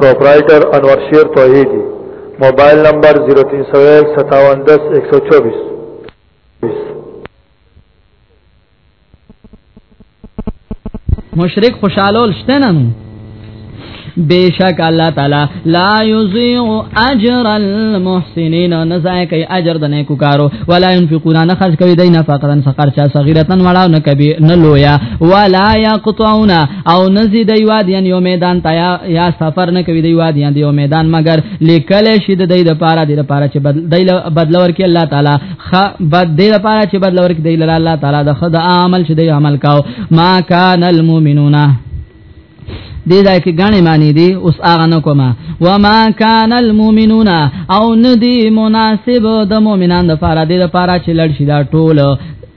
پروپرائیٹر انور شیر توحیدی موبایل نمبر 03015710124 مشرک خوشالول شته نه بیشک الله تعالی لا یضيع اجر المحسنین نزای کوي اجر د نیکو کارو ولا ينفقون نه خرج کوي دینه فقرن فقر چا صغیرتن ولا نه کبیر نه لویا ولا یقطعون او نزی دی وادیان یو میدان تا یا, یا سفر نه کوي دی وادیان دی یو میدان مگر لیکل شي د دی د پاره دی د پاره چې بدل دی بدلور کې الله تعالی خ بد دی د پاره چې بدلور کې دی الله تعالی د خد عمل چې دی عمل کاو ما کان المؤمنون دې ځای کې غاڼې معنی دي اوس هغه نه کومه وما کان المؤمنون او ندی مناسب د مؤمنان د فارادې د فارا چې لړ شي دا ټول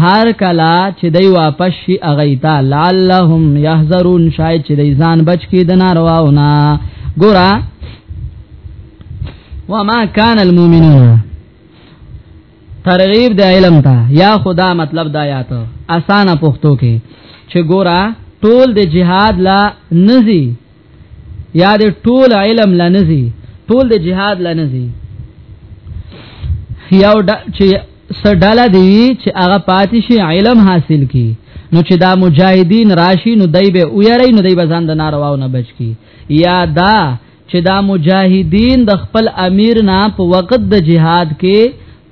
هر کلا چې دی واپس شي اغیتا لعلهم يحذرون شاید چې دی ځان بچ کی د نارواونه ګورا وما كان المؤمنون ترغیب د علم ته یا خدا مطلب دا یا ته اسانه پښتو کې چې ګورا ټول د جهاد لا نزي یا د ټول علم لنزي ټول د جهاد لنزي یو د چې سډاله دی چې هغه پاتې شي علم حاصل کی نو چې دا مجاهدین راشي نو دای به ویری نو دای به ځان د نارواو نه بچ کی یا دا چې دا مجاهدین د خپل امیر نه په وخت د جهاد کې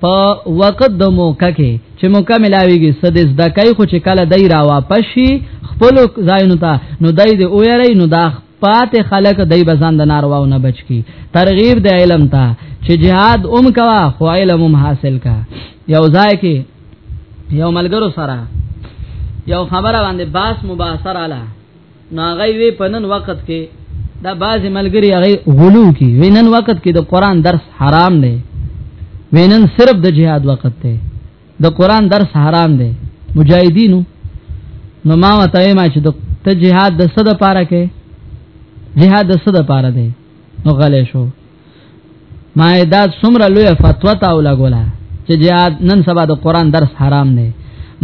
په وخت د موقع کې چې موقع ملاويږي سدس دکای خو چې کله دای را واپس شي خپل ځایونو ته نو دای دې اویری نو دا پات خلق دای بزان د نارواو نه بچ کی ترغیب د علم ته چې jihad اوم کوا خو علم هم حاصل کا یو ځای کې یو ملګرو سره یو خبره باندې باس مباصره اله نو هغه وی په نن وخت کې دا بعضی ملګری هغه غلو کی وینن وخت کې د قران درس حرام دی وینن صرف د جهاد وخت دی د قران درس حرام دی مجاهدینو نو ما وته ما چې د ته جهاد د صد پاره کې جهاد د صد پاره دی نو غلې شو ما دا څومره لوی فتوا تا ولګولا چې جهاد نن سبا د قران درس حرام نه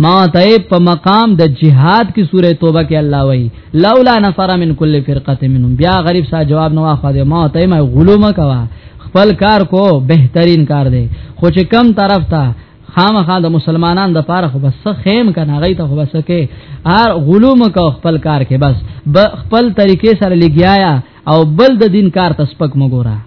ما ته په مقام د جهاد کی سوره توبه کې الله وای لولا نفر من کل فرقه منهم بیا غریب صاحب جواب نو واخو دی ما ته ما غلومه کوا خپل کار کو بهترین کار دی خو چې کم طرف ته خامخا د مسلمانان د پاره خو بس خیم کنه غي ته خو بس کې ار غلوم کو خپل کار کې بس خپل طریقې سره لګیایا او بل د دین کار ته سپک مګورا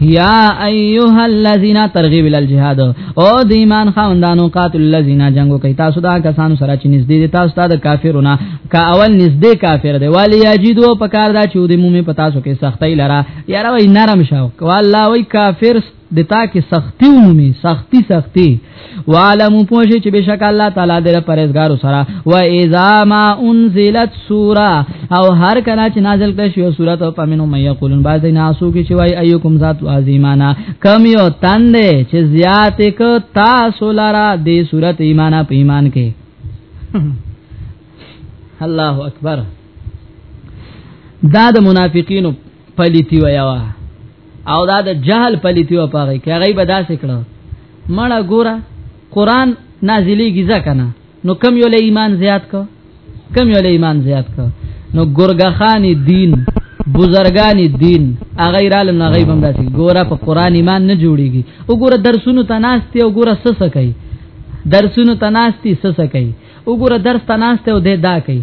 یا ایها الذین ترغیب ال الجهاد او د ایمان خوندانو قاتل الذین جنگو کوي تاسو دا کسانو سره چې نږدې دي تاسو ته د کافرونه کا اول نږدې کافر دی والی یجدو په کار دا چې د مومن په تاسو کې سختۍ لرا یاره وای نرم شاو والله وای کافر د تا کې سختی ومومي سختی سختی وعلم پوښي چې بشک الله تعالی دې پرهیزګارو سره و اذا ما انزلت سوره او هر کله چې نازل کړي شو سوره او پمنو مې یقولون بعد نه اسو کې چې وای ايکم ذات عظیمانا کم یو تند چې زیات ک تاسو لرا دې سوره ایمانا په ایمان کې الله اکبر دا د منافقینو پلیتی ویوا او دا د جهل پلیتی و پاره کې هغه به داسې کړو مړه ګوره قران نازلی گیزه کنه نو کم یو له ایمان زیات کو کم یو له ایمان زیات کو نو ګورګخان دین بزرگان دین اغه رال نه غیب هم داسي ګوره په قران ایمان نه جوړیږي وګوره درسونو تناستی او ګوره سس کوي درسونو تناستی سس کوي وګوره درس تناسته او د دا کوي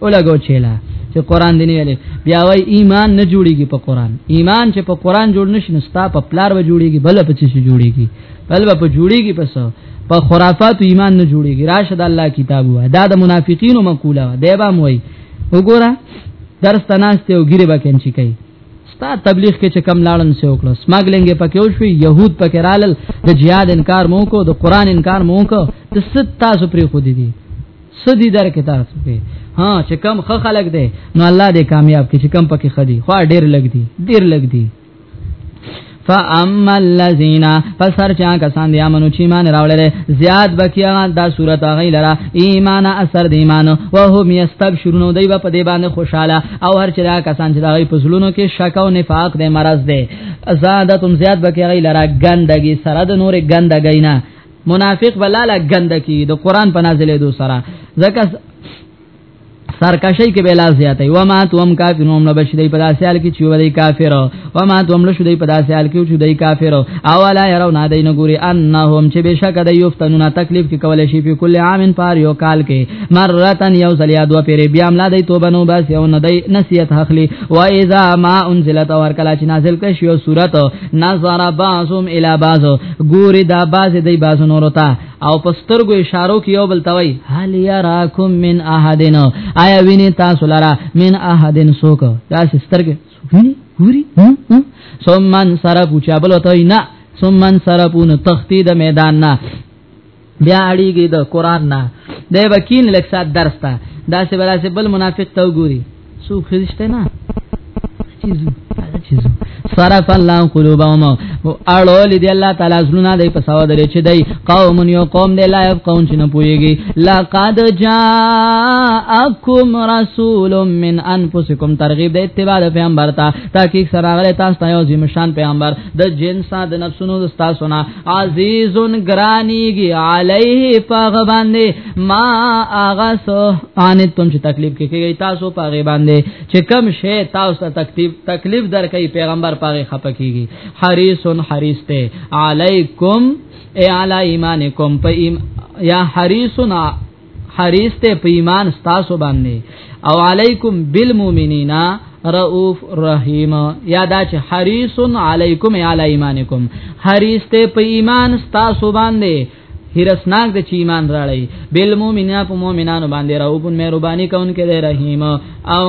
ولګو چیلا چې قران دی نه ویلې بیا وای ایمان نه جوړیږي په قران ایمان چې په قران جوړ نشي نو ستا په پلار و جوړیږي بل په څه جوړیږي بل په جوړیږي پس په خرافات ایمان نه جوړیږي راشد الله کتاب و دا د منافقینو مقوله و دی به موي وګوره درس تناسته او ګیره بکن چی کوي ستا تبلیغ کې چې کم لاړن سه وکړو سمګلنګ پکې او شوی يهود پکې رالل د جهاد انکار مو کو د قران انکار مو کو د ست تاسو پرې خو دي سدي در کې تاسو کې ها چې کم خ خلق دی نو الله دې کامیاب کې چې کم پکې خدي خو ډېر لګ دي ډېر لګ دي فاما الذين فسر چا کسان دي امنو چې ایمان راوړل زیاد بکیا دا صورت غي لرا ایمان اثر دی ایمان او هم یستبشرون دی په دې باندې خوشاله او هر چې دا کسان چې دا غي پزلونو کې شک او نفاق دی مرز دی زادتم زیاد بکیا غي لرا ګندګي سره د نور ګندګینا منافق بلاله ګندکی د قران په نازلې دو سره ځکه سرکشی کې بلا زیاتې و ما توم کافرون نو بشدی په داسال کې چې ودی کافر و ما توم له شدی په داسال کې چې دی کافر او لا يرو نه دین ګوري انهم چې بشک د یفتنون تکلیف کې کول شي په کل عامن پار یو کال کې مرتن یو زلیا دو پیر بیا ملا دی توبه نو بس یو نه دی نصیحت حخلی و اذا ما انزلت اور کلا چې نازل کړي شو سورته نظر بعضهم الى بعض ګوري دا بعض دی بعض نور ته او پسترګو اشارو کې یو بل توي هل يراکم من احدن آیا ویني تاسو لرا من احدن سوک دا سترګې ویني ګوري ثم سره پوچا بل وته نه ثم سره پون تختی د میدان نه بیا اړیږي د قران نه د وکیل لکسات درس ته دا سه بلا سه بل منافق ته وګوري سو خريشته نه چیزو چیزو صرف الله قلوبهم اړو لدی الله تعالی زلونه دی په سوا درې چې دی قوم یو قوم دی لا يفقون چې نه پويږي لقد جاءکم رسول من انفسکم ترغیب د اتباع پیغمبر ته تحقیق سره غره تاسو ته یو ذمہ شان پیغمبر د جنسا د نفسونو د تاسو نه عزیز گرانیږي علیه پاغه باندې ما اغه سو ان تم چې تکلیف کې کېږي تاسو پاغه باندې چې کم شی تاسو تکلیف تکلیف درکې پیغمبر پاغه خپه کېږي حریصن حریص ته علیکم ای علی ایمانکم په ایم یا حریصن حریص ته په ایمان تاسو باندې او علیکم بالمؤمنین رؤوف رحیم یادا چې حریص علیکم علی ایمانکم حریص ته په ایمان تاسو باندې هرسناک د چی ایمان راړی بالمؤمنین په مؤمنانو باندې رؤوف مهرباني کون کې رحیم او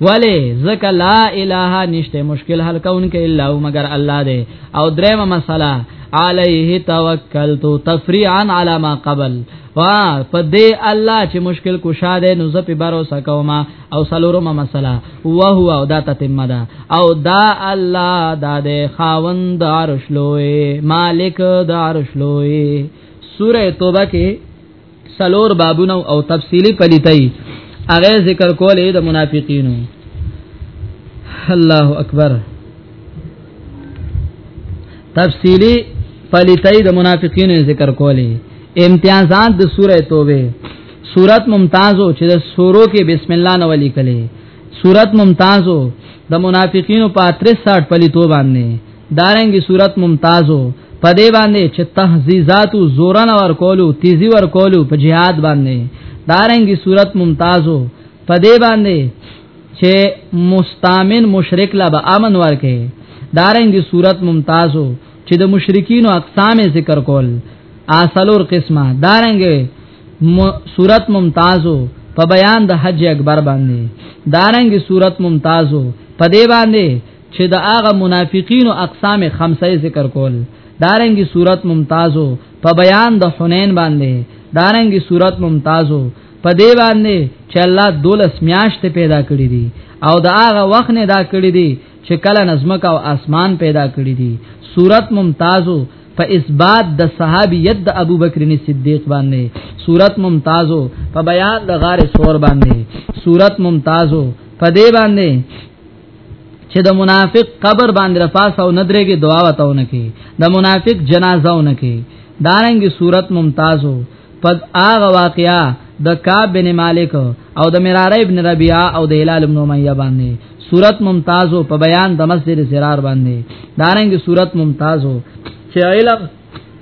ولی ذک لا اله نشته مشکل حل کونکي الا هو مگر الله دی او درېمه مسله علیه توکلت تفریعا علی ما قبل وا په دې الله چې مشکل کشا ده نو زه په بارو سکوما او سلورمه مسله او هو او دا تتمه ده او دا الله دا ده خاوند عرش لوی مالک د عرش لوی سوره توبه کې سلور بابونه او تفصیلی پلیتای هغه ذکر کولې د منافقینو الله اکبر تفصیلی پلیتای د منافقینو ذکر کولې امتیازات د سوره توبه صورت ممتازو چې د سورو کې بسم الله نو لیکلې صورت ممتازو د منافقینو په 63 پلیتو باندې دارنګي صورت ممتازو په دې باندې چې تهذیزات او زورن ور کولو تیزی ور کولو په jihad باندې دارنګي صورت ممتازو په دې باندې چې مستامن مشرک لا به امن ورکه دارنګي صورت ممتازو چې د مشرکین اقسام ذکر کول اصلور قسمه دارنګي صورت ممتازو په بیان د حج اکبر باندې دارنګي صورت ممتازو په دې باندې چې د هغه منافقینو اقسام خمسه ذکر کول دارنګي صورت ممتازو په بیان د حنین باندې دارنګي صورت ممتازو په دی باندې چې الله دولس میاشت پیدا کړی دي او د هغه وخت نه دا کړی دي چې کله نظمک او اسمان پیدا کړی دي صورت ممتازو په اثبات د صحابیت د ابوبکر صدیق باندې صورت ممتازو په بیان د غار سور باندې صورت ممتازو په دی باندې چې د منافق قبر باندې را پاس او ندرېږي دعا وتاونه کې د منافق جنازه ونه کې دارنګ صورت ممتازو پد هغه واقعیا د کعب بن مالک او د مراره ابن ربيعه او د هلال ابن امیہ باندې صورت ممتازو په بیان د مسجد سرار باندې دارنګ صورت ممتازو چې علم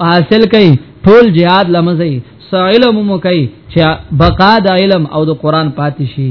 حاصل کړي ټول jihad لمزي سعلم مو کوي چې بقا د علم او د قران پاتې شي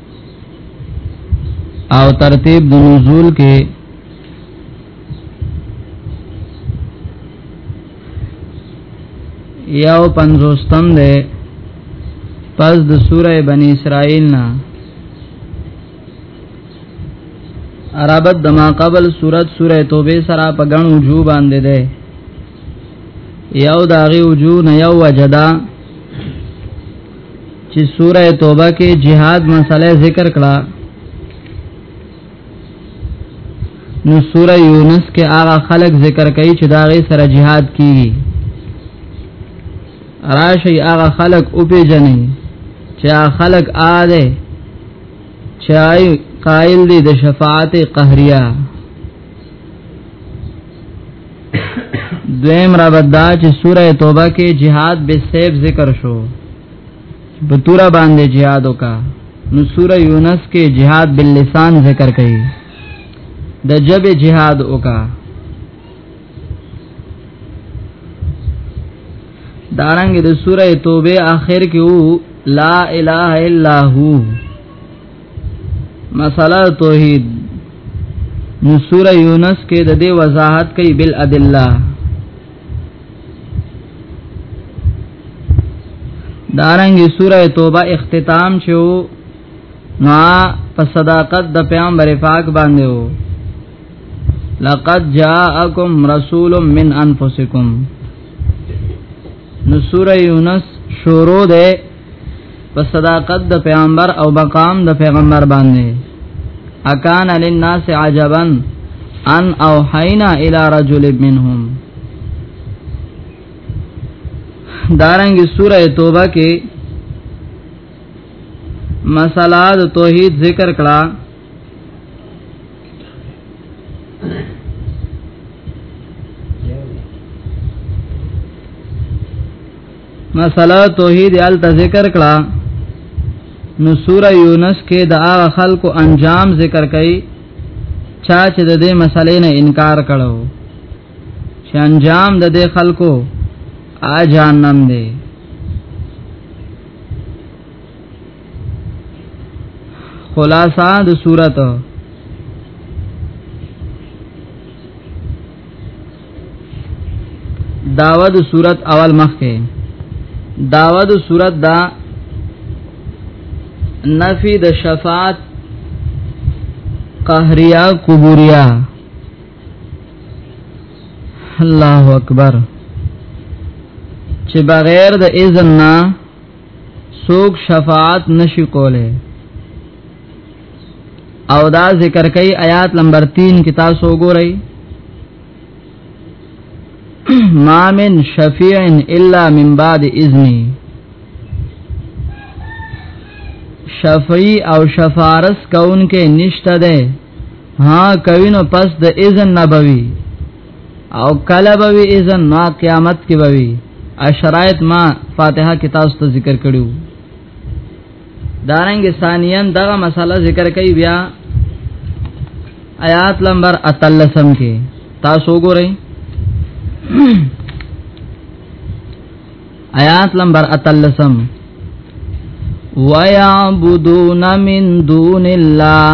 او ترتیب د نزول کې یو پنځوستم ده پس د سوره بنی اسرائیل نه عربت دما قبل صورت سوره توبه سره په غن وجوه باندې ده یو داغي وجوه نه یو وجدا چې سوره توبه کې جهاد مسله ذکر کړه نو سوره یونس کې هغه خلق ذکر کوي چې دا غي سره jihad کیږي راشي هغه خلق او پیجنې چې هغه خلق آده چای قائل دي د شفاعت قهریا دویم را بدا چې سوره توبه کې jihad به سیف ذکر شو په تورا باندې jihad وکا نو سوره یونس کې jihad باللسان ذکر کړي د جبه jihad وکا دارنګ د سوره توبه آخر کې وو لا اله الا هو مساله توحید نو سوره یونس کې د دې وضاحت کوي بل ادله دارنګ سوره توبه اختتام شو نو په صداقت د پیغمبر پاک باندې وو لقد جاءکم رسول من انفسکم نو سوره یونس شروع ده په صداقت د پیغمبر او مقام د پیغمبر باندې اکان للناس عجبا ان اوحینا الی رجل منهم دارنګ سوره توبه کې مسله د توحید ذکر کړه مسله توحید ال ذکر کړه نو سوره یونس کې د هغه خلکو انجام ذکر کړي چا چې د دې مسلې نه انکار کړو چې انجام د دې خلکو آ جهنم دی خلاصہ د صورت داوا د صورت اول مخ کې داوا د صورت دا نفی د شفاعت قهریا قبوریا الله اکبر چې بغیر د اذن نه څوک شفاعت نشي کوله او دا ذکر کوي آیات نمبر 3 کې تاسو وګورئ ما من شفیع الا من بعد اذنی شفیع او شفارس کون کې نشته ده ها کوینو پس د اذن نبوي او کله به اذن ما قیامت کې بوي اشرایت ما فاتحه کې تاسو ته ذکر کړیو دارنګ ثانیا دغه مسله ذکر کوي بیا آیات نمبر 13 کې تاسو ګورئ آیات نمبر 13 وَيَعْبُدُونَ مِن دُونِ اللَّهِ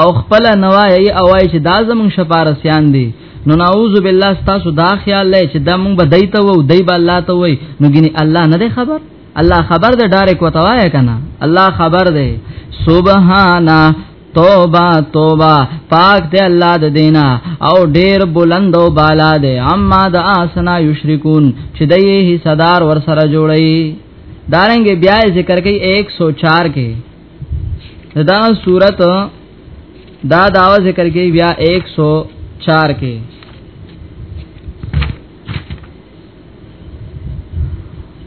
او خپل نوای او وای چې دا زمون شفارسیان دي نو نعوذ بالله تاسو دا خیال لای چې دا مونږ بدای ته وو دای به الله ته وای نو ګینه الله نه خبر الله خبر ده ډایرک وتاوای کنه الله خبر ده سبحانا توبه توبه پاک دی الله د دینا او ډیر بلند او بالا دی اما د اسنا یشرکون چې دایې صدر ور سره جوړی دارنګ بیا ذکر کوي 104 کې دا صورت دا داوا ذکر کې بیا 104 کې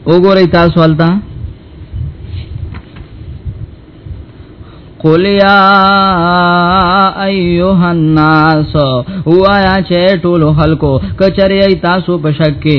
وګورئ تاسو ولته قل یا ایها الناس وایا چې ټول خلکو کچری تاسو په شک کې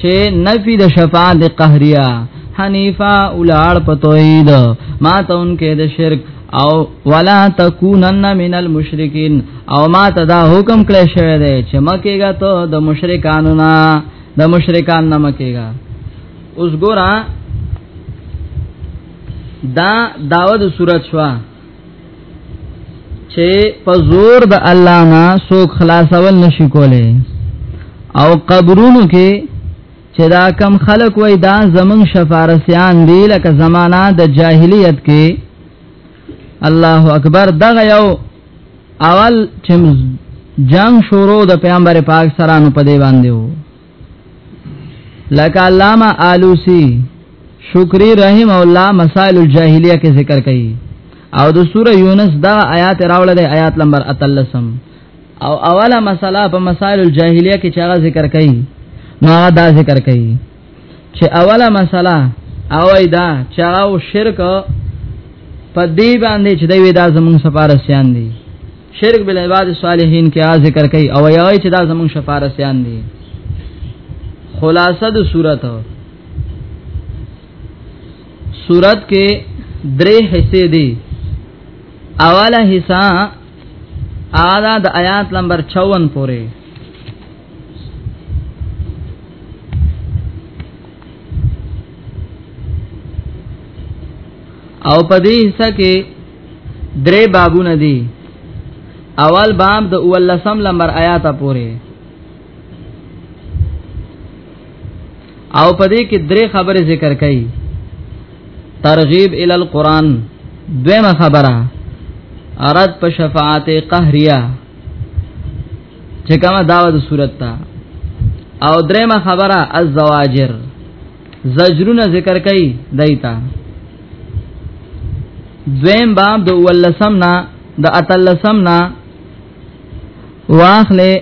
چې نفي د شفاعت قهریا حنیفا اولاد په توحید ما ته انکه د شرک او ولا تکونن من المشرکین او ما ته دا حکم کړی شوی دی چې مکیګه ته د مشرکانو نه د مشرکان نه مکیګه اوس ګورا دا داوود صورت شوا چې په زور د الله نه څوک خلاصول نشي کوله او قبرونو کې چې دا کم خلق وای دا زمون شفارسیان دی لکه زمانہ د جاهلیت کې الله اکبر دغه یو اول چې جنگ شروع د پیغمبر پاک سره نو په دی باندې وو لکه علامه آلوسی شکری رحم الله مسائل الجاهلیه کې ذکر کړي او د سوره یونس دا آیات راوړل دی آیات نمبر 13 او اوله مسله په مسائل الجاهلیه کې چاغه ذکر کړي نو دا ذکر کړي چې اوله مسله او ایدا چاغه شرک په دې باندې چې دوی دا زمون سفارسیان دي شرک بل عباد الصالحین کې ا ذکر کوي او یوي چې دا زمون شفارسیان دي خلاصه د صورت صورت کې درې حصے دي اوله حصہ اعلی د آیات نمبر 54 پورې او په دې حصہ کې درې بابونه دي اول باب د اولسم لمبر آیات پورې او پدې کې درې خبرې ذکر کړي ترغیب ال القران دویمه خبره اراد په شفاعت قهریه چې کومه داوه د صورت ته او درېمه خبره الزواجر زجرونه ذکر کوي دایتا دویم باب د ولسم نا د اتلسم نا واخله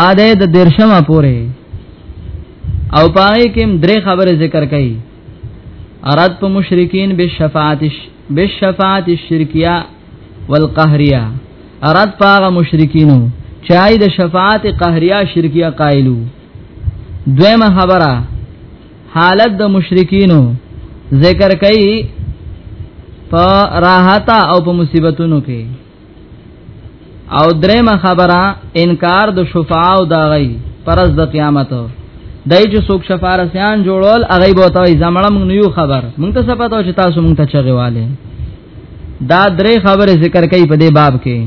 اده د درشمه پوره او پای کې درې خبره ذکر کړي اراد په مشرکین به شفاعت به شفاعت الشرکیه والقهریه اراد پاغه مشرکینو چای د شفاعت قهریه شرکیه قائلو دویمه خبره حالت د مشرکینو ذکر کوي په راحت او په مصیبتونو کې او درېمه خبره انکار د شفاعه او دا غي پرز د قیامت دای چې څوک شفارسیان جوړول هغه به توي زمړه موږ نیو خبر موږ ته څه پته چې تاسو موږ ته چغه والے دا درې خبره ذکر کوي په دې باب کې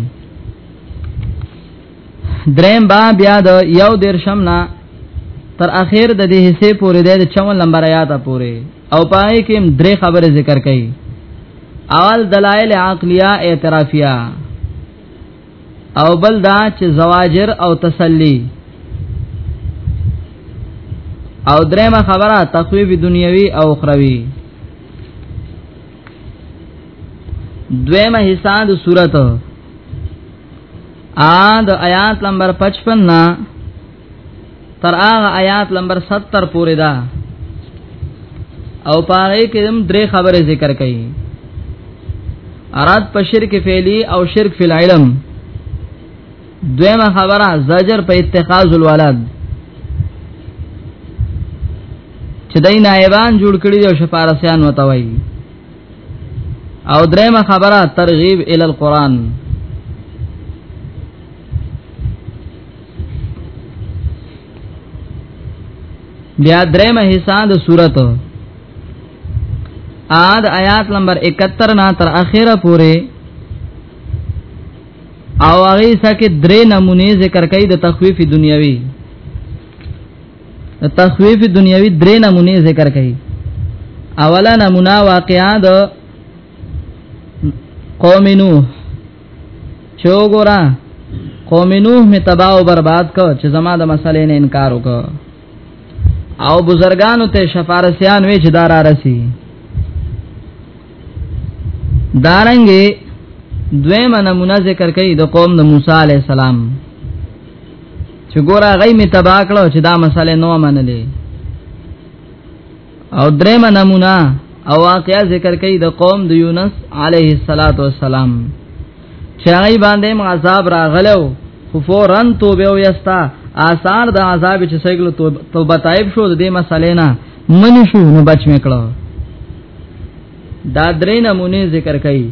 دریم با بیا د یو درشم نه تر اخر د دې حصے پورې د 54 نمبر آیات پورې او پای کې درې خبره ذکر کړي اول دلایل عقلیه اعترافیه او بل دا چې زواجر او تسلی او درېمه خبره تخویف دنیوي او اخروی دویمه حصہ د صورت ا د آیات نمبر 55 نا تر هغه آیات نمبر 70 پورې دا او پاره کې هم درې خبره ذکر کړي اراد په شرک فعلی او شرک فی العلم دویمه خبره زجر په اتخاذ الولد چې دای نایبان جوړ کړی او شفارسیان وتوي او درېمه خبره ترغیب ال القرآن بیا درېمه حصہ د صورت آد آیات نمبر 71 نا تر اخره پوره او هغه سکه درې نمونه ذکر کړي د تخفیف دنیوي تخویف دنیوي درې نمونه ذکر کړي اوله نمونه واقعا د قوم نوح چوغورا قوم نوح می تباہ او برباد کو چې زما د مسلې نه انکار وکړ او بزرګانو ته شفارسیان وی چې دارا رسی دارنګي دویمه نمونه ذکر کړي د قوم د موسی علی السلام چې ګوره غي می تبا کړو چې دا مسله نو منلې او درېم نمونه او واقعا ذکر کوي د قوم د یونس علیه الصلاۃ والسلام چې هغه باندې عذاب راغلو خو فورن توبه ویستا آثار د عذاب چې سګل توبه تایب شو د دې مسلې نه من شو نو بچ میکړو دا درې نمونه ذکر کوي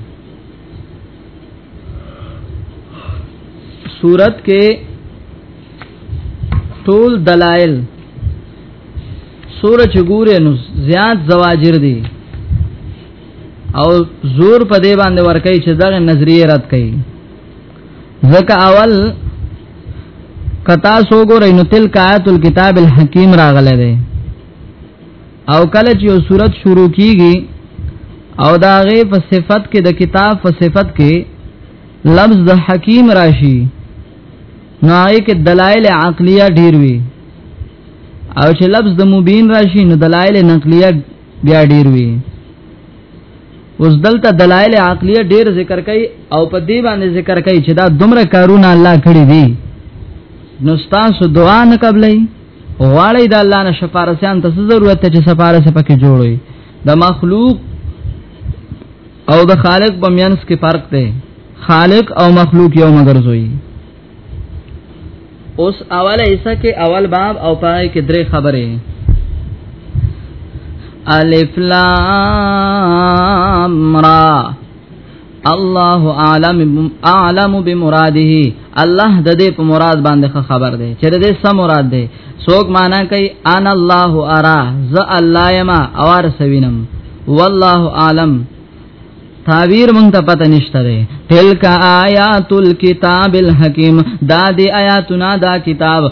صورت کې ټول دلائل سورج ګوره نو زیات زواجر دي او زور په دې باندې ورکه چې دغه نظریه رد کړي ځکه اول کتا سو ګورې نو تل کایت الكتاب الحکیم راغله ده او کله چې یو صورت شروع کیږي او دا غي په صفت کې د کتاب په صفت کې لفظ د حکیم راشي نو هغه کې دلایل عقلیه ډیر وي او چې لفظ د مبین راشي نو دلایل نقلیه بیا ډیر وي اوس دلته دلایل عقلیه ډیر ذکر کوي او په دې باندې ذکر کوي چې دا دومره کارونه الله کړی دي نو تاسو دعا نه قبلې غواړی د الله نه شفارسیان ته ضرورت ته چې سفارس پکې جوړوي د مخلوق او د خالق په مینس کې فرق دی خالق او مخلوق یو مگر زوی اوس اوله ایسه کې اول باب او پای کې درې خبرې الف لام را الله اعلم اعلم بمراده الله د دې په مراد باندې خبر دی چې د دې سم مراد دی څوک معنا کوي ان الله ارا ز الله یما اور سوینم والله اعلم تعبیر مونږ ته پته نشته ده تلک آیات الكتاب الحکیم دا دی آیاتنا دا کتاب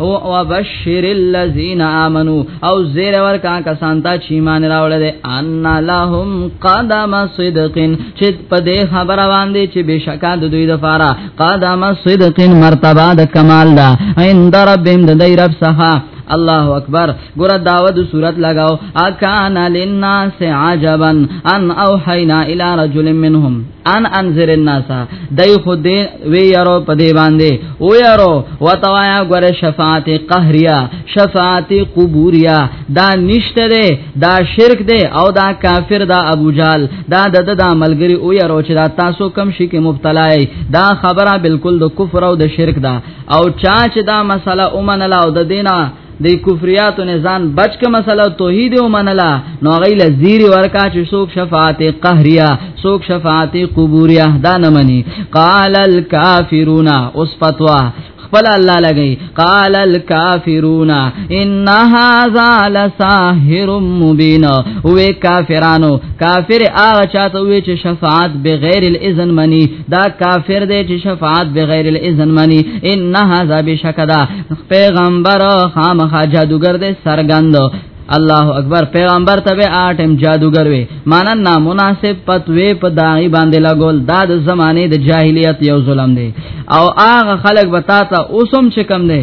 او وبشر الذين امنوا او زیر ور کا کسان ته چې ایمان راوړل دي ان لهم قدم صدق چې په دې خبره باندې چې بشکا د دوی د فاره قدم صدق مرتبه د کمال ده عند ربهم د دې رب څخه الله اکبر ګور داود صورت لگاو اکان للناس عجبا ان اوحینا الی رجل منهم ان انذر الناس دای خو دې وی یارو په دې باندې او یارو وتوایا غره شفاعت قهریا شفاعت قبوریا دا نشته ده دا شرک ده او دا کافر دا ابو جال دا د د عملګری او یارو چې دا تاسو کم شي کې مبتلا دا خبره بالکل د کفر او د شرک ده او چا چې دا مسله اومنلا او د دینه د کفریات نه ځان بچ ک مسله توحید او منلا نو غیل زیر ورکا چې څوک شفاعت قهریا څوک شفاعت قبوریا دا نه منی قال الکافرون اوس فتوا خپل الله لګی قال الکافرون ان هاذا لساحر مبین وې کافرانو کافر هغه چاته وې چې شفاعت بغیر الاذن منی دا کافر دی چې شفاعت بغیر الاذن منی ان هذا بشکدا پیغمبر خامخا جادوګر دی سرګند الله اکبر پیغمبر ته به اټم جادوګر وي معنا نامناسب پتوي په دای باندې لګول دا د زمانه د جاهلیت یو ظلم دی او هغه خلک بتا ته اوسم چې کم دی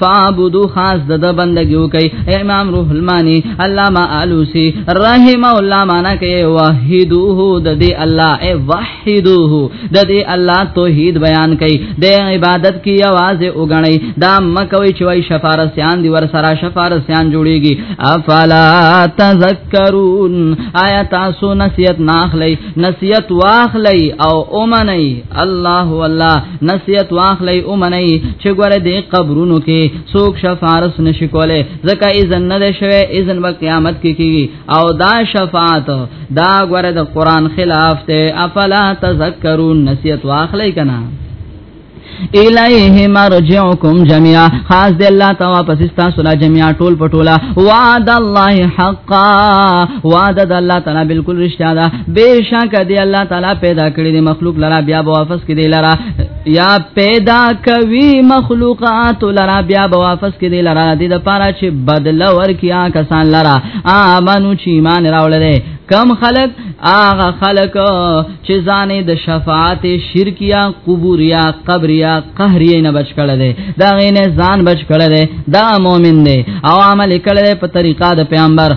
فعبدو خاص د د بندګي وکي امام روح المانی علامه علوسی رحم الله معنا کوي وحیدوه د دې الله ای وحیدوه د دې الله توحید بیان کوي د عبادت کی आवाज وګڼي دا مکوي چې وای شفارسیان دی ور سره شفارسیان جوړیږي افلا تذکرون آیا تاسو نصیحت ناخلی نصیحت واخلی او اومنی الله والله نصیحت واخلې او منئ چې ګوره دې قبرونو کې څوک شفارس نشي کوله ځکه اذن نه شوه اذن په قیامت کې کیږي او دا شفاعت دا ګوره د قران خلاف ته افلا تذکرون نصیحت واخلې کنا الیه مرجعکم جميعا خاص دی الله ته واپس تاسو لا جميعا ټول پټولا وعد الله حقا وعد الله تعالی بالکل رښتیا ده بشک دی الله تعالی پیدا کړی دی مخلوق لرا بیا به واپس کړي لرا یا پیدا کوي مخلوقات لرا بیا به واپس کړي لرا د دې لپاره چې بدل ورکیا کسان لرا امنو چې ایمان راولره کم خلق آغا خلق چې ځانې د شفاعت شرکیا قبوریا قبریا قهریا نه بچ کړه دے دا غینه ځان بچ کړه دے دا مؤمن دی او عمل کړه په طریقه د پیغمبر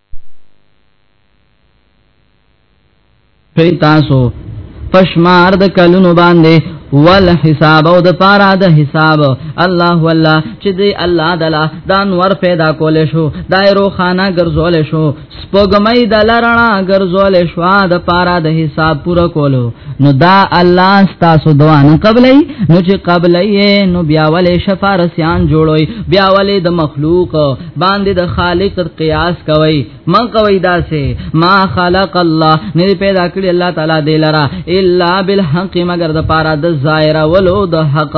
کړی تاسو پشمار د کلونو باندې ول حساب او د پارا د حساب الله والله چې دی الله دلا دا نور پیدا کول شو دایرو خانه ګرځول شو سپګمې د لرنا ګرځول شو د پارا د حساب پوره کولو نو دا الله تاسو دوان قبلې نو چې قبلې نو بیا ولې شفارسیان جوړوي بیا ولې د مخلوق باندې د خالق قیاس کوي من کوي داسې ما خلق الله نه پیدا کړی الله تعالی دی لرا الا بالحق مگر د پاره د ظاهر ولو د حق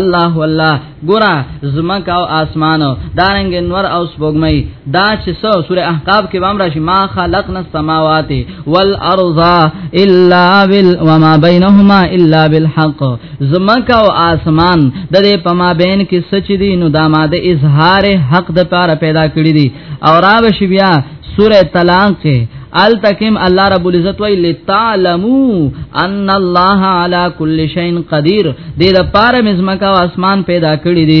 الله والله ګورا زمکا او اسمان دارنګ نور او سپوږمۍ دا چې سو سوره احقاف کې وامر شي ما خلقنا السماوات والارض الا بال وما بينهما الا بالحق زمکه او اسمان د دې پما بین کې سچ دي نو دا ماده اظهار حق د پاره پیدا کړی دي او راو شی بیا سوره طلاق کې ال تکم الله رب العزت وی لتعلمو ان الله على كل شيء قدير دې د پاره مزمکه او اسمان پیدا کړی دي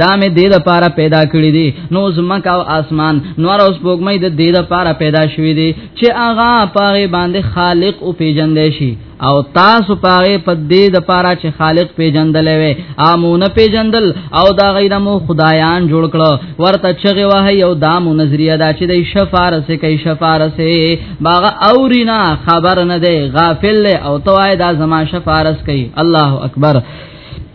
دا مې دې د پاره پیدا کړی دي نو زمکا او اسمان نور اوس بوګمې د دې د پاره پیدا شوې دي چې اغا پاره باندې خالق او پیجندې شي او تاسو پاره په دې د پاره چې خالق پیجندل وي امون پیجندل او دا غیر مو خدایان جوړ کړو ورته چغه وه یو دامو نظریه دا چې د شفارس کوي شفارس باغ اورینا خبر نه دی غافل او توای دا زما شفارس کوي الله اکبر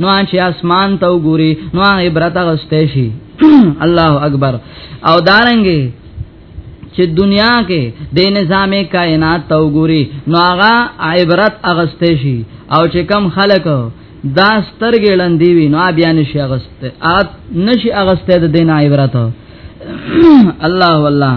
نو چې اسمان ته وګوري نو عبرت غسته شي الله اکبر او دارنګي چې دنیا کې د نظام کائنات ته وګوري نو هغه عبرت اغسته شي او چې کم خلک دا سترګې لندې وي نو بیا نشي اغسته ات نشي اغسته د دین عبرت الله والله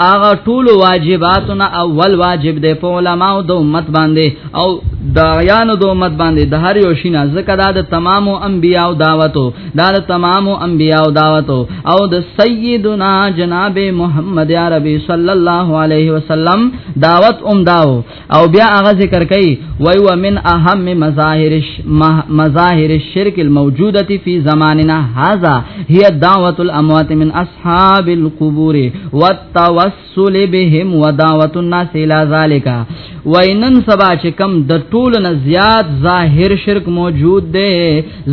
هغه ټول واجباتونه اول واجب دی په علماو د امت باندې او دایانو د امت باندې د هر یو شینه زکه دا د تمامو انبیاو دعوتو دا د تمامو انبیاو دعوتو او د سیدنا جناب محمد عربی صلی الله علیه وسلم دعوت اوم داو او بیا هغه ذکر کوي وای و من اهم مظاهر مظاهر الشرك الموجوده في زماننا هذا هي دعوه الاموات من اصحاب القبور والتوسل بهم ودعوه الناس الى ذلك وینن سبا چې کم د ټول نه زیات ظاهر شرک موجود دی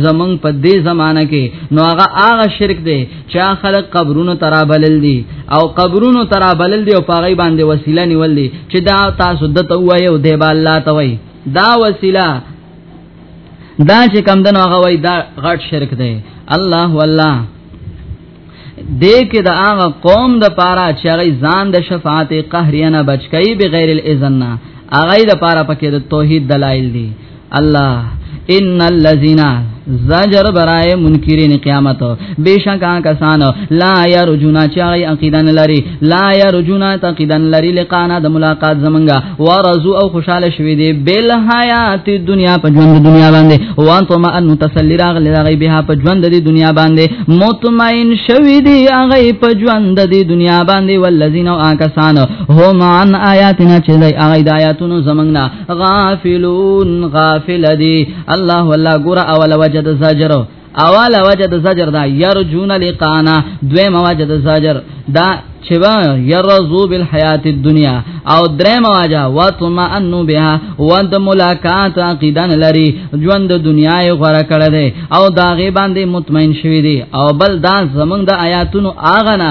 زمنګ په دې زمانہ کې نو هغه هغه شرک دی چا خلق قبرونو ترا بلل دي او قبرونو ترا بلل دي او پاغي باندې وسیله نیول دي چې دا تاسو د ته وایو دی با الله ته وای دا وسیله دا چې کم دنو هغه وای دا غټ شرک دی الله والله دې کې د هغه قوم د پاره چې هغه ځان د شفاعت قهریانه بچکی بغیر الاذن هغه د پاره پکې د توحید دلایل دي الله ان الذين زجر برای منکرین قیامت بشکا کسان لا یرجونا چای عقیدن لري لا یرجونا تقیدن لري لقانا د ملاقات زمنګا ورزو او خوشاله شوی دی بل حیات دنیا په ژوند دنیا باندې وان تو ما ان تسلی راغلی راغی به په ژوند د دنیا باندې مطمئن شوی دی هغه په ژوند د دنیا باندې ولذین او آکسان هم عن آیاتنا چې د آیاتونو زمنګا غافلون غافل دي الله والله ګور اول وجد زجر اول وجد زجر دا يرجون لقانا دویم وجد زجر دا چې وا يرزو بالحیات الدنیا او درې مواجه واتم انو بها وند ملاقات عقیدن لري ژوند د دنیا یې غوړه کړه دي او داغه باندې مطمئن شوی دي او بل دا زمنګ د آیاتونو اغه نه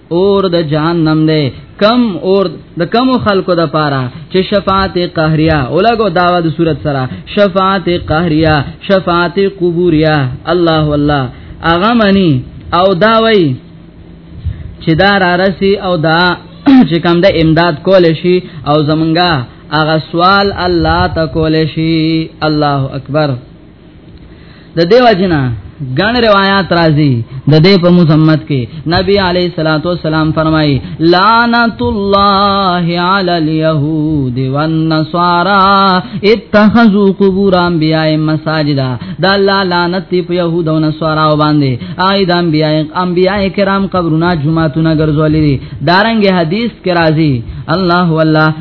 اور د جهنم دی کم اور د کم خلکو د پاره چې شفاعت قهریا اولګو داوا د صورت سره شفاعت قهریا شفاعت قبوریا الله والله اغه منی او دا وای چې دا را رسی او دا چې کم د امداد کول شي او زمونږه اغه سوال الله تکول شي الله اکبر د دیو جنا ګڼ روایت راځي د دې په مذمت کې نبی علی صلوات و سلام فرمایي لعنت الله علی اليهود والنصارى اتخذوا قبور انبیاء مساجدا دا الله لعنت په يهود او نصارا باندې اې د انبیاء انبیاء کرام قبرونه جمعهتون ګرځولې دارنګ حدیث کې راځي الله والله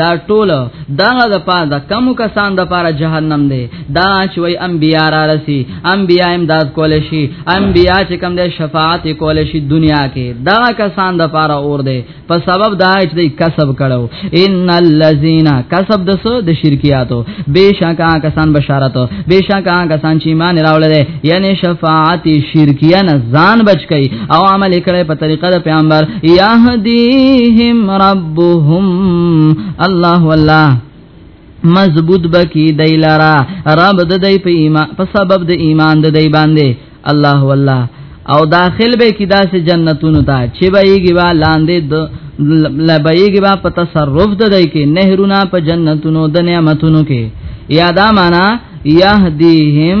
دا ټول دغه د پاره د کم کسان د پاره جهنم دی دا چې وای انبیا را رسی انبیا امداد کول شي انبیا چې کم د شفاعت کول شي دنیا کې دا کسان د پاره اور دی په سبب دا چې دی کسب کړو ان الذين کسب د سو د شرکیاتو بشکا کسان بشارت بشکا کسان چې ایمان راوړل یعنی شفاعت شرکیه نه ځان بچ کړي او عمل کړي په طریقه د پیغمبر یهدیهم ربهم الله والله مضبوط بکی دی لرا رب د دی په ایمان په سبب د ایمان د دی باندې الله والله او داخل به کی داسې جنتونو ته چې بهږي وا لاندې د لبهږي وا په تصرف د دی کې نهرونه په جنتونو د نعمتونو کې یادا معنا یهدیهم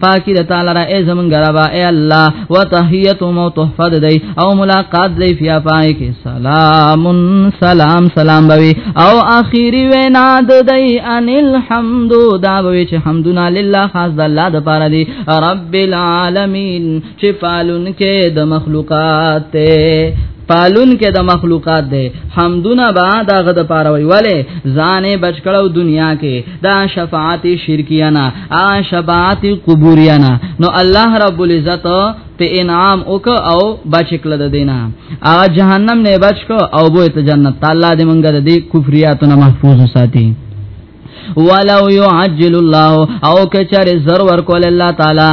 پاکی د تعالی را ای زمونږ ربا ای الله وتحیتهم او تحفظ دی او ملاقات دی فی پای کی سلام سلام سلام بوي او اخیری وینا د دی ان الحمد دا بوي چې حمدنا لله خاص د الله د پاره دی رب العالمین چې پالون کې د مخلوقات ته پالون کې د مخلوقات دی حمدونه با دا غد پاره وی والے ځانې بچ کړو دنیا کې دا شفاعت شرکیانا ا شفاعت قبوریانا نو الله رب العزت ته انعام وک او بچ کړل د دینا ا جهنم نه بچ کو او بو ته جنت تعالی دې مونږ د دې کفریاتو نه محفوظ ساتي ولو يعجل الله او کچره زر ور کول الله تعالی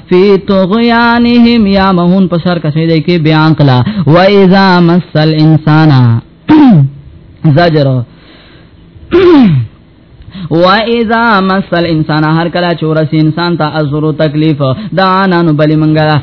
فی طغیانهم یا مهون په سر کسې دی کې بیان کلا و اذا مسل انسان زجر و اذا مسل انسان هر کله چورس انسان ته ازرو تکلیف دا نانو بلی منګلا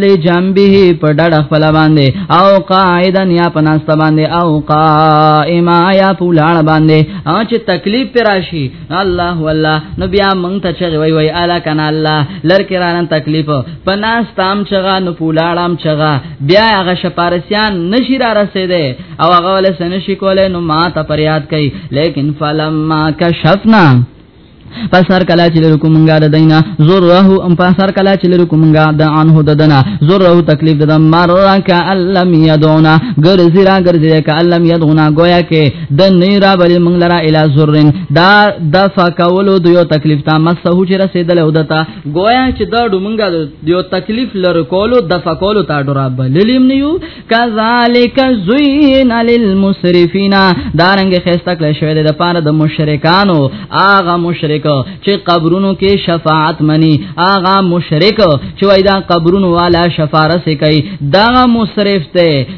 لې جنبه په ډډ خپل باندې او قاعدا یا پناست باندې او قائما یا پولاړ باندې اچ تکلیف پر راشي الله والله نو بیا مونږ ته چغي وای وای الا کنا الله لر کرانن تکلیف پناس تام چغا نو پولاړم چغا بیا هغه شپارسیان نشی را رسیده او هغه ول سنشی کوله نو ما ته پریاد کئ لیکن فلما کشفنا پسر کلا چې لرو کومنګا د دینه زور راه ام پسر کلا چې لرو کومنګا د انه د دنا زور راه تکلیف د مر کا الم یدونا ګرځي را ګرځي کا الم یدونا گویا کې د نه را بلې مونږ لرا الی زرن دا د فکولو د یو تکلیف ته مسه چې رسیدل او دتا گویا چې دا د مونږه د یو تکلیف لر کولو د فکولو ته ډرا بللیم نیو کذالک زین للمسرفین دا رنګ خسته کله شوی د پاره د مشرکانو اغه مشرک چې قبرونو کې شفاعت منی اغه مشرک چې وای دا قبرونو والا شفارس کوي دا مصرف ته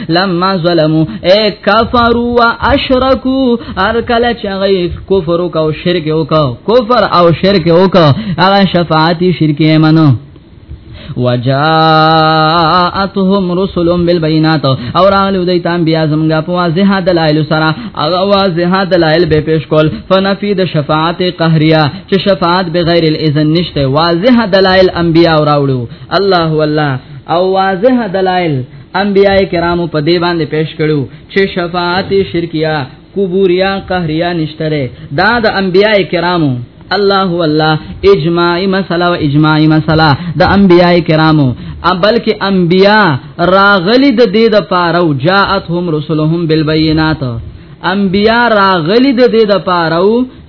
لما ظلمو اے کفرو و اشرکو ارکل چغی کفر او شرک او کفر او شرک او هغه شفاعت شرک منو وجاءتهم رسل بالبينات او راغلو دیت انبیا زمګه په واضح دلایل سره هغه واضح دلایل به پیش کول فنفید شفاعت قهریا چې شفاعت بغیر الاذن نشته واضح دلایل انبیا راوړو الله والله او واضح دلایل انبیاء کرامو په دې باندې پیش کړو چې شفاعت شرکیه قبوریا قهریا نشتره دا د انبیاء کرامو الله والله اجماعی مسله و اجماعی مسله د انبیاء کرامو بلکې انبیا راغلی د دې د پاره او جاءتهم رسلهم بالبينات انبیا راغلی د دې د پاره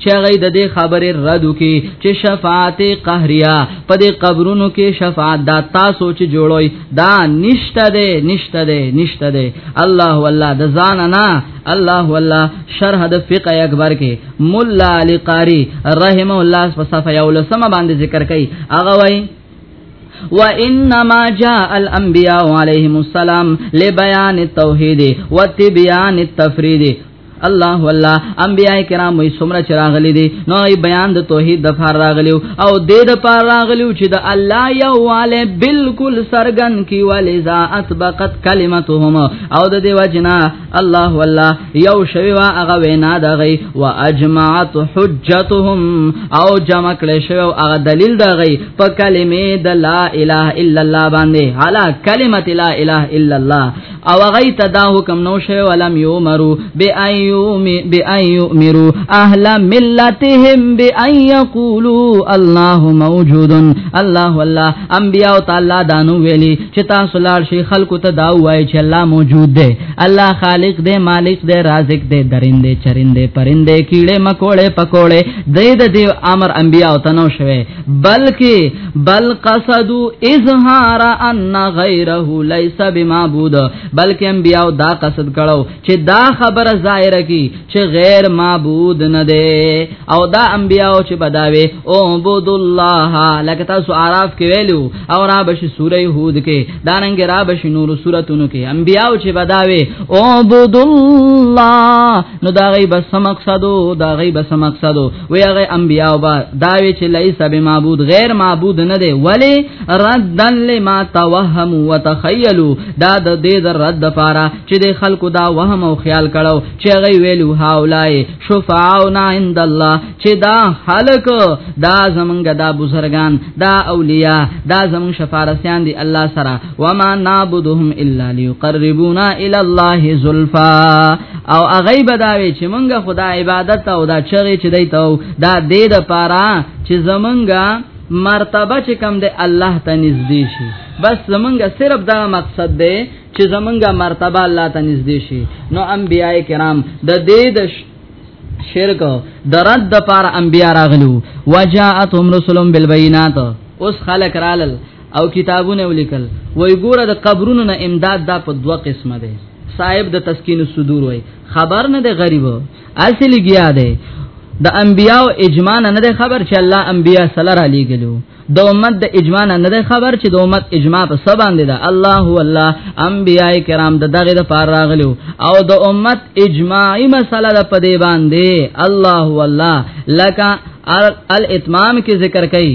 چې هغه د دې خبرې رد وکي چې شفاعت قهریا په دې قبرونو کې شفاعت دا تاسو چې جوړوي دا نشته ده نشته ده نشته ده الله والله د ځان نه الله والله شرح د فقه اکبر کې مولا علی قاری رحم الله په صفه یو لسمه باندې ذکر کوي هغه وایي وانما جاء الانبياء عليهم السلام لبيان التوحيد وتبيان التفريد الله والله انبیاء کرام وي سمره چراغلي دي نو بیان د توحید د فار راغلی او د د پار راغلی چې د الله یو والے بالکل سرغن کی ولذا اطبقت کلمتهم او د دی وجنا الله والله یو شوی وا هغه وینا دغی واجمعت حجتهم او جمع کړي شوی هغه دلیل دغی په کلمې د لا اله الا الله باندې علا کلمت لا اله الا الله او غیت دا حکم نو شی ولم یومرو بی ایوم بی ایومرو اهل ملتهم بی ان یقولوا الله موجود الله والله انبیاء تعالی دانو ویلی چې تاسو لار شي خلکو ته دا وای چې الله موجود دی الله خالق دی مالک دی رازق دی درنده چرنده پرنده کیړه مکوړه پکوړه د دې امر انبیاء ته نو شوی بلکې بل قصدو اظهار ان غیره ليس بمعبود بلکې انبیاء دا قصد کړو چې دا خبره ظاهر کی چې غیر معبود نه دی او دا انبیاء چې بداوي او عبد الله لکه تاسو عراف کې ویلو او را بشي سوره هود کې داننګ را بشي نور سوراتونو کې انبیاء چې بداوي او عبد الله نو دا غي بس مقصدو دا غي بس مقصدو وی هغه انبیا او با داوی چې لیس به معبود غیر معبود نه دی ولی ردن لما توهم وتخیلوا دا د دې د رد لپاره چې د خلکو دا وهم او خیال کړو چې هغه ویلو هاولای شفاعنا عند الله چې دا خلق دا زمونږ دا بزرگان دا اولیاء دا زمونږ شفارسیان دی الله سره وما نعبدهم الا ليقربونا الى الله زلفا او هغه بداوي چې مونږه خدا عبادت او دا چغې چې دی ته دا دې د پاره چې زمونږه مرتبه چې کم ده الله ته نږدې شي بس زمونږه صرف دا مقصد ده چې زمونږه مرتبه الله ته نږدې شي نو انبيای کرام د دې د شرک د رد د پاره انبیا راغلو وجاءتهم رسلهم بالبينات اوس خلق رالل او کتابونه ولیکل وای ګوره د قبرونو نه امداد دا په دوه قسمه ده صاحب د تسکین الصدور وای خبر نه ده غریب اصلي گیا ده د انبیاو اجماع نه ده خبر چې الله انبیا صلی الله علیه ګلو د امت د اجماع نه ده خبر چې د امت اجماع په سبا باندې ده الله هو الله انبیا کرام د دغه د فار راغلو او د امت اجماعي مسله ده په دی باندې الله هو الله لکه الاتمام کې ذکر کړي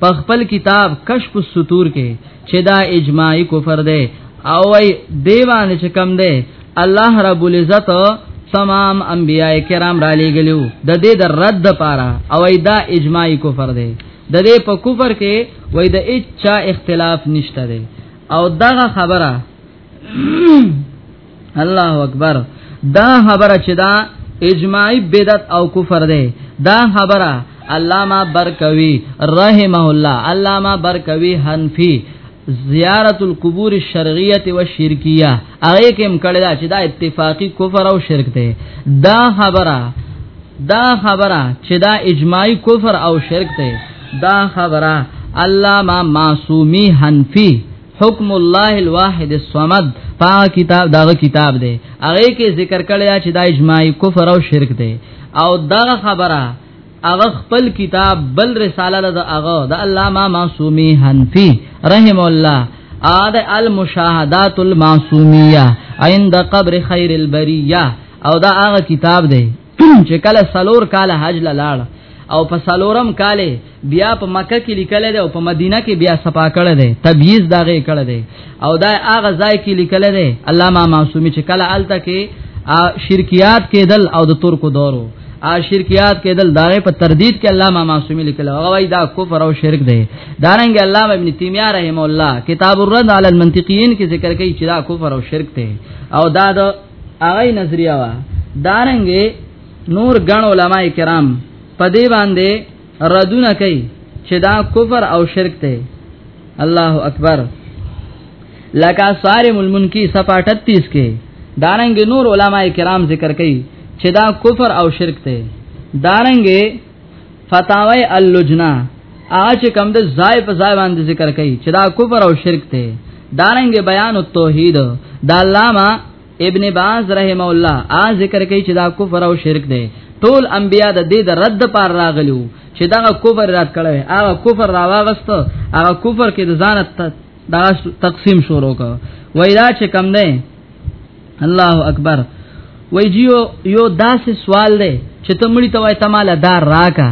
په خپل کتاب کشف السطور کې چې دا اجماعي کفر دی او ای دیوان چې کم دی الله رب العزت تمام انبیای کرام را لېګلو د دې د رد لپاره او ای دا اجماعي کفر دی د دې په کفر کې وای د اچا اختلاف نشته دی او دغه خبره الله اکبر دا خبره چې دا اجماعی بدعت او کفر ده دا خبره علامہ برکوی رحمه الله علامہ برکوی حنفی زیارت القبور الشرعیه و شرکیه هغه کوم کړه دا چې دا اتفاقی کفر او شرک ده دا خبره دا خبره چې دا اجماعی کفر او شرک ده دا خبره علامہ معصومی حنفی حکم الله الواحد الصمد پا کتاب داغه کتاب دی هغه کې ذکر کړی چې دا اجماعي کفر او شرک دی او دا خبره هغه خپل کتاب بل رساله ده هغه د علامه معصومی حنفی رحم الله اد المشاهدات المعصومیه عند قبر خیر البریه او دا هغه کتاب دی چې کله سلور کال حج لاله او په سلورم کال بیا په مکه کې لیکل دی او په مدینه کې بیا صفا کړی دی تبییز دغه کړی دی او دا هغه ځای کې لیکل دی علامه معصومی چې کله الته کې شرکیات کېدل او د ترکو دورو ا شرکیات کېدل دغه په تردید کې علامه معصومی لیکل هغه وای دا کفر او شرک دی دارنګ علامه ابن تیمیه رحم الله کتاب الرد علی المنطقین کې ذکر کوي چې دا کفر او شرک دی او دا د هغه نظریه وا دارنګ نور غن علما کرام په دې باندې ردونه کوي چې دا کفر او شرک ته الله اکبر لکه صارم المنکی صفه 38 کې دارنګ نور علما کرام ذکر کوي چې دا کفر او شرک ته دارنګ فتاوی اللجنا اج کم د زای په زای باندې ذکر کوي چې دا کفر او شرک ته دارنګ بیان التوحید دا علامه ابن باز رحم الله ا ذکر کوي چې دا کفر او شرک دی ټول انبیا د دې د رد پر راغلو چې دا کفر رات کړي هغه کفر راواغست هغه کفر کې د ځان دا تقسیم شروع کړ وای دا چې کم نه الله اکبر وای جیو یو داسې سوال دی چې ته مړی ته وای ته مال دا راکا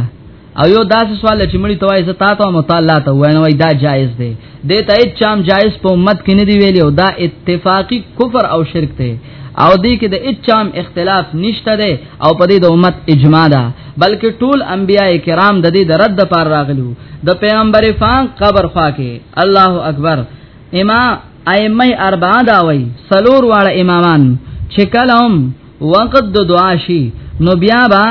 او یو داسې سوال چې مړی ته وای زه تا ته مطالعه ته وای نو دا جایز دی د ته چام جایز په امت کې نه دی ویلی او دا اتفاقی کفر او شرک دی او دې کې د اچام اختلاف نشته ده او په دې د امت اجماع ده بلکې ټول انبیای کرام د دې د رد پر راغلو د پیغمبر فان قبر خوا کې الله اکبر امام ائمه اربعه دا وای سلور واړه امامان چې کلم وقت د دعا شي نو بیا با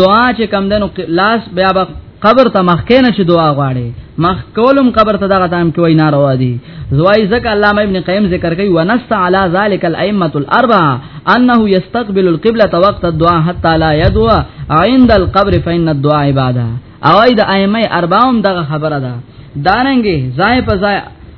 دعا چې کم دنو لاس بیا با قبر ته مخکې نه چې دعا غواړي مخ کولم قبر ته دغه تام کې وای ناروا دي زوای زکه علامه ابن قیم ذکر کوي ونست علی ذلک الائمه الاربعه انه یستقبل القبلة وقت الدعاء حتى لا يدعو عند القبر فإن الدعاء عباده او اې د ائمه اربعه هم دغه خبره ده داننګي ځای په ځای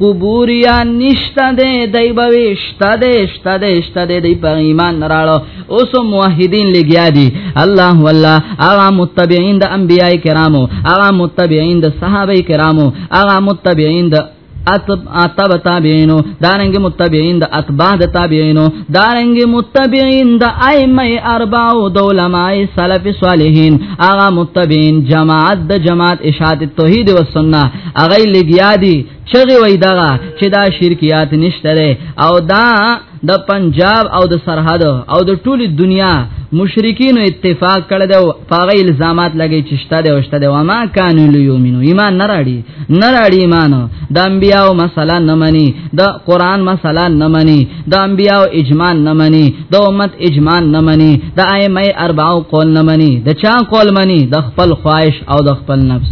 قبوریان نشته دی دای به وشته دی شته دی شته دی دی په ایمان راړو اوس موحدین لګیا دي الله والله هغه متبعین د انبیای کرامو هغه متبعین د صحابه کرامو هغه متبعین د اتب اتب تابعینو دارنګ متبعین د اتباع د تابعینو دارنګ متبعین د ائمه اربع او د علماء سلف صالحین هغه متبعین جماعت د جماعت اشاعت توحید و سنت هغه لګیا دي چغه وای دغه چې دا شرکیات نشته او دا د پنجاب او د سرحد او د ټولي دنیا مشرکین اتفاق کړی دا پاغه الزامات لګی چې شته دی او شته دی وما کانو لیومنو ایمان نه راړي نه راړي ایمان د انبیاو مثلا نه مني د قران مثلا نه مني د انبیاو اجماع نه مني د امت اجماع نه مني د ائمه اربعو قول نه مني د چا قول مني د خپل خواهش او د خپل نفس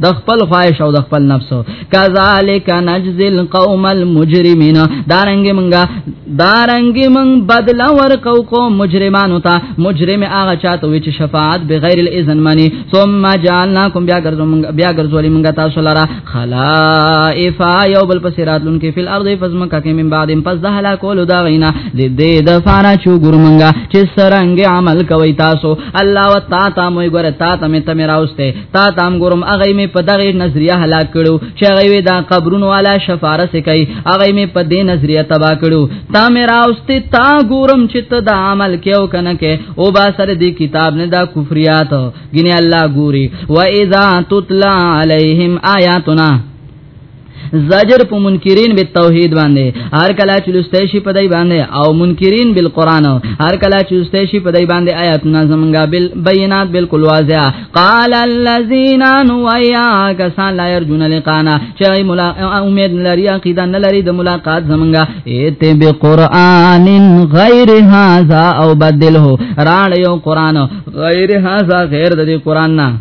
د خپل خواهش او د خپل نفس کذالک نجزل قوم المجرمین دارنګ منګه دارنګ من بدل ورکو کو مجرمانو ته مجرم هغه چاته وی چې شفاعت بغیر الاذن منی ثم جعلناکم بیا ګرځو منګه بیا ګرځولې منګه تاسو لرا خلائف یو بل پسرات لون کې فل ارض فزم کا کې من بعد پس د هلا کول دا غینا د دې د فارا چو ګور منګه چې سرنګ عمل کوي تاسو الله وتعالى مو ګره تا ته مې تمراوسته تا تام ګورم اغه می په دغه نظریه هلاک کړو چې هغه وی دا قبرونو والا شفارس کوي هغه می په دې نظریه تبا کړو تا مې راوستي تا ګورم چې ته دا عمل کیو کنه کې او با سر دې کتاب نه دا کفریات ګینه الله ګوري و اذا تطلع علیہم آیاتنا زجر په منکرین به توحید باندې هر کله چې لسته شي په دای باندې او منکرین بالقران هر کله چې لسته شي په دای باندې آیاتونه زمونږه بل بینات بالکل واضح قال الذين نويا کسان لا يرجون لقانا چې ملا امید لري عقیده نه لري د ملاقات زمونږه ایت به قران غیر هذا او بدله راړ یو قران غیر هذا غیر د قران نه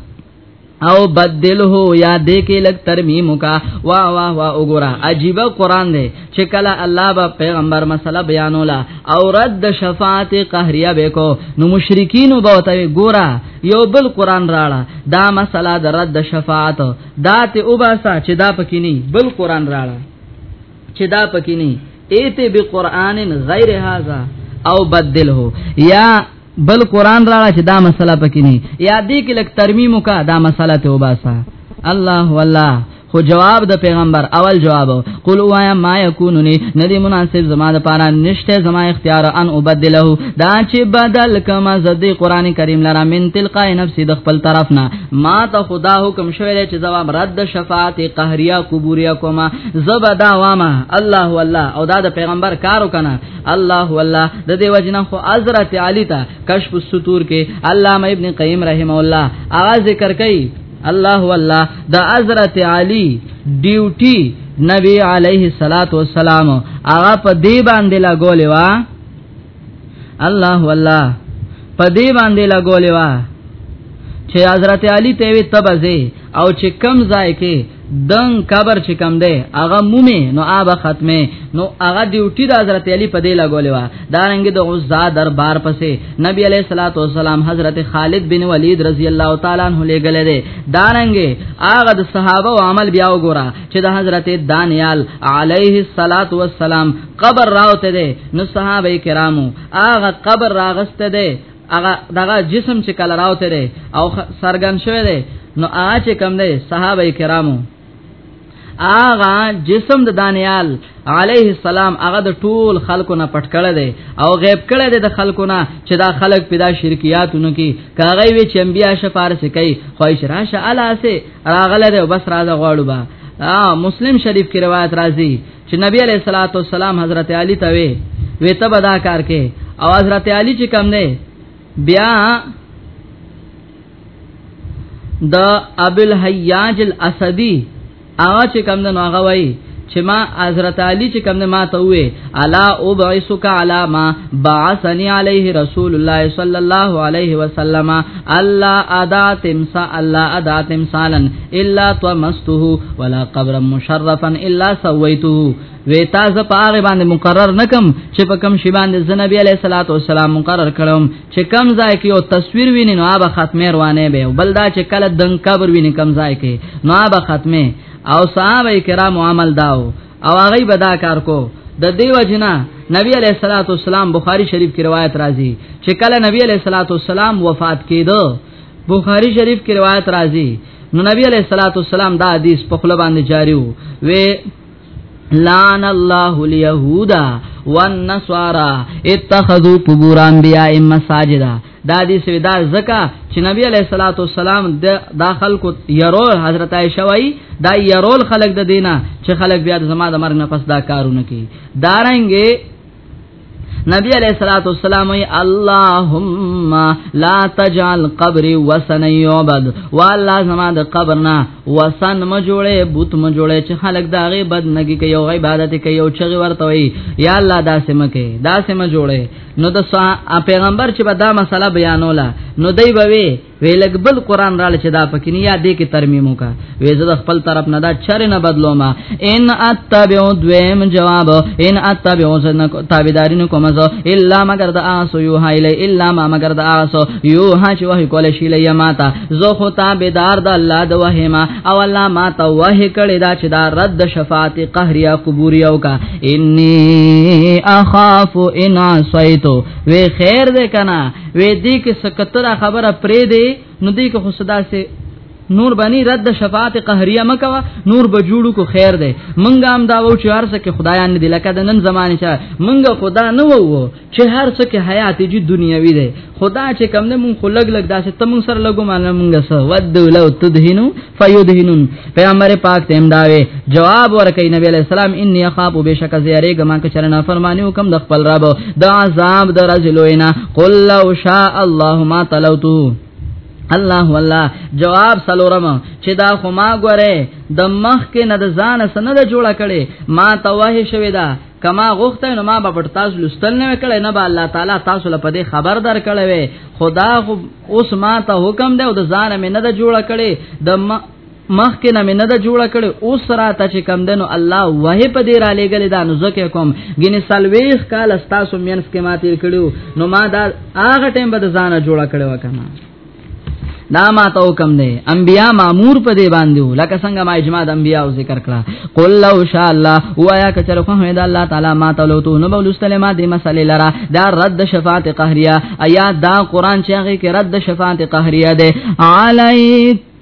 او بدله یا دې کې لګ ترمیم کا وا وا وا وګوره عجیب قران دی چې کله الله با پیغمبر مسله بیانولا او رد شفاعت قهریه وکاو نو مشرکین وبوته ګوره یو بل قران راړه دا مسله د رد شفاعت دات وباسا چې دا پکې نه بل قران راړه چې دا پکې نه ایته به قران غیر هاذا او بدله یا بل قران راړه چې دا مسله پکې نه یا دې کې لک ترمیم کا دا مسله ته وباسه الله والله خو جواب د پیغمبر اول جواب قل وایا ما یکوننی ندی مناسب زما د پاره نشته زما اختیار ان وبدله دا چې بدل کما زدی قران کریم لرا من تلقای نفس د خپل طرف نه ما ته خدا حکم شوی چې جواب رد شفاعت قهریا قبوریا کوما زبدا واما الله والله او دا د پیغمبر کارو کنه الله والله د دې وجنه خو حضرت علی ته کشف الستور کې علامه ابن قیم رحم الله اغا ذکر کوي الله والله د حضرت علی ډیوټي نبی علیه الصلاۃ والسلام اغا په دې باندې لا ګولې وا الله والله په دې باندې لا ګولې وا چې حضرت علی ته وی تبزه او چې کم ځای کې دنګ قبر چې کم دی هغه مومي نو آبه ختمه نو هغه ډیوټي د حضرت علی په دی لګولې و دا رنګ د عزا دربار پسې نبی علیہ الصلوۃ والسلام حضرت خالد بن ولید رضی الله تعالی عنہ لګلې دی دا رنګ هغه د صحابه او عمل بیا وګوره چې د حضرت دانیال علیه الصلوۃ والسلام قبر راوته دی نو صحابه کرامو هغه قبر راغسته دی هغه دغه جسم چې کله راوته دی او سرګن شوی دی نو آج کم دی صحابه کرامو آغا جسم د دانیال علیه السلام هغه د ټول خلکو نه پټ کړه دی او غیب کړه دی د خلکو نه چې دا خلک پیدا شرکیاتونو کې کاغی وی چې انبیا شفارس کوي خوښ راشه الا سه راغله دی بس راځه غواړو با مسلم شریف کې روایت راځي چې نبی علیہ الصلوۃ والسلام حضرت علی ته وی وی ته بدا کار کې او حضرت علی چې کم نه بیا د ابل حیاج الاسدی هغه چې کم نه هغه وای چې ما حضرت علی چې کوم ما ته وې الا ابعثک علی ما بعثنی علیه رسول الله صلی الله علیه وسلم الله ادا تمسا الله ادا تمثالا الا تمسته ولا قبرا مشرفا الا سويته وی تاسو په هغه باندې مقرر نکم چې په کم شی باندې زنبی علیہ الصلوۃ والسلام مقرر کړم چې کم ځای کې یو تصویر ویني نو هغه ختمه روانه به بل دا چې کله دنګ قبر ویني کم ځای کې نو هغه ختمه او صحابه کرام عمل داو او هغه به دا کار کو د دیو جنا نبی علیہ الصلوۃ والسلام بخاری شریف کی روایت راځي چې کله نبی علیہ الصلوۃ والسلام وفات کیدو بخاری شریف کی روایت راځي نو نبی علیہ الصلوۃ والسلام دا حدیث په خپل باندې جاری وو وی لعن الله اليهود والنصارى اتخذوا قبور انبياء مساجدا دا دې سویدا زکا چې نبی علیہ الصلوۃ والسلام د داخل کو يرول حضرت عائشہ وای دا يرول خلق د دینه چې خلق بیا د زما د مرګ نه پس دا کارونه کوي دارنګې نبی علیہ الصلوۃ والسلام اللهم لا تجعل قبري وسن يعبد والله زما د قبر نه وسن م جوړه بت م جوړه چې خلک دا غي بد نګي کوي او عبادت کوي او چې ورته وي یا الله داسې مکه داسې م جوړه نو د پیغمبر چې به دا مسله بیانوله نو دی به وی ویلګ بل قران را لچ دا پکې نه یادې کې ترمیمو کا وې زه خپل طرف نه دا چر نه بدلو ما ان اتبعو دویم جواب ان اتبعو زن تابعدارین کوم زه الا مگر د اسو یو هایل الا ما مگر د اسو یو ها چې وه کول شي لیا ماتا زه خو تابعدار د الله د وه ما او الله ما ته وه کړی دا چې دا رد شفاعت قهریا قبوری او کا انی اخاف ان عصیتو وی خیر دې کنا وی دې کې سکتره خبره پرې دې نو دې کې خو صدا سه نور بنی رد شفاعت قهریه مکوا نور به جوړو کو خیر ده منګه هم دا و چې هر څه کې خدایان دي لکه د نن زمانه چې منګه خدا نه وو چې هر څه کې حیات جی دنیوي دی خدا چې کم نه مون خو لګ لګ داسې تم سره لګو مان مونږه سره ود لو تدهنو فیدهنون پیغمبر پاک تیم داوي جواب ورکړي نبی علیہ السلام انی اخاف بشک زیری ګما ک چرنا فرمانیو کم د خپل رب د عذاب درجلوینا قل لو شاء الله ما تلوتو الله والله جواب سلورم چې دا خو ما ګوره د مخ کې نه د ځان سره نه جوړه کړي ما توه شوی دا کما غوخته نو ما به پر تاسو لستل نه وکړای نه به الله تعالی تاسو له پدې خبر در کړی وي خدا خو اوس ما ته حکم دی او د ځان مې نه د جوړ کړي د مخ کې نه مې نه د جوړ کړي او سره ته چې کم دنو الله وه په دې را لېګل دا نو زکه کوم ګینه سلويخ کال استاسو مینس کې ما تیر کړو نو ما دا هغه ټیم به د ځانه جوړ کړو کنه دا ما ته حکم دی انبیا مامور په دې باندې لکه څنګه ما اجماع د انبیا او ذکر کړه قل لو شاء الله وایا کچره خو هدا الله تعالی ما ته لو تو نو بولستل ما دې مسلې لرا دا رد شفاعت قهریه ایا دا قران چې هغه کې رد شفاعت قهریه ده علی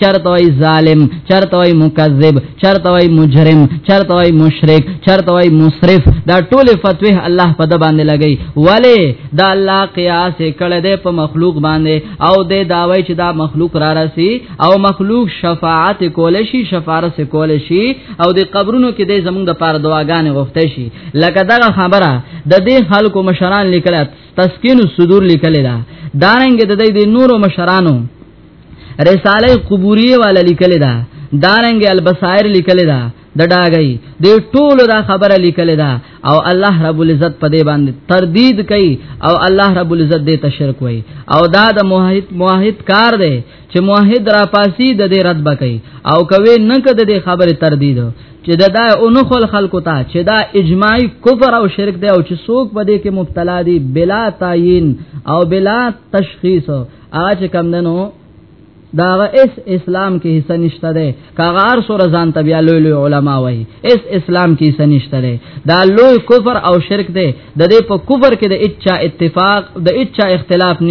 چرته وای ظالم چرته وای مکذب چرته وای مجرم چرته وای مشرک چرته وای مسرف دا ټول فتوی الله په د باندې لګی ولی دا الله قیاس کړه دې په مخلوق باندې او دې داوی چې دا مخلوق را رسی او مخلوق شفاعت کول شي شفارس کول شي او دې قبرونو کې دې زمونږ د پاره دعاګانې غوښته شي لکه دا خبره د دې خلکو مشران لیکل تسکین الصدور لیکل دا دارنګ د دې نورو مشرانو رساله قبوریه والا لیکل دا دارنګ البصائر لیکل دا د ډاګي د ټولو دا خبره لیکل دا او الله رب العزت په دې باندې تردید کوي او الله رب العزت دې تشرک وای او دا د موحد موحد کار دی چې موحد را پاسی د دې رد بکای او کوي نه کده دې خبره تردید چې دا دا اونو خل خلکو ته چې دا اجماعي کفر او شرک دی او چې څوک په دې کې مبتلا دي بلا تعین او بلا تشخیص هغه چې کم دنو دا اس اسلام کې حصہ نشته ده کاغار سو رضان تبیا لوی لوی علما وای اس اسلام کې حصہ نشته ده دا لوی کفر او شرک ده د دې په کفر کې د اچا اتفاق د اچا اختلاف نشته